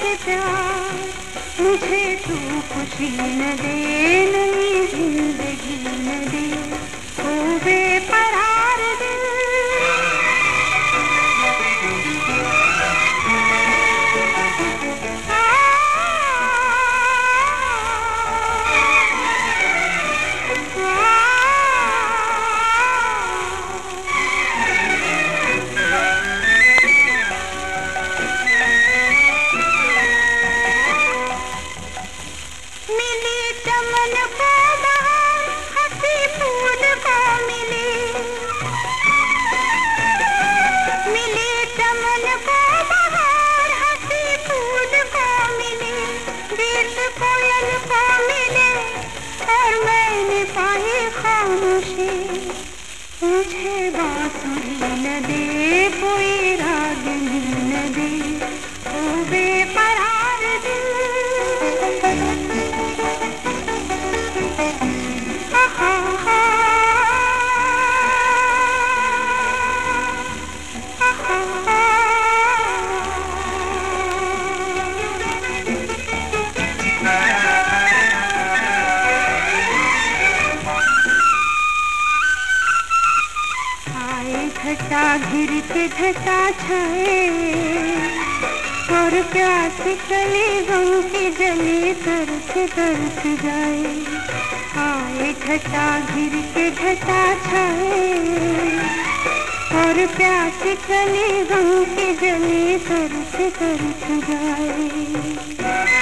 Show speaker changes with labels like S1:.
S1: से प्यार मुझे तू खुशी न दे नई ज़िंदगी न दे। ओ बेपरार मैंने खामोशी। मुझे बांसुरी न दे कोई रागनी न दे। ओ घटा घिर के घटा छाए और प्यास कली गम की जली तरस तरस जाए। आए घटा घिर के घटा छाए और प्यास कली गम की जली तरस तरस जाए।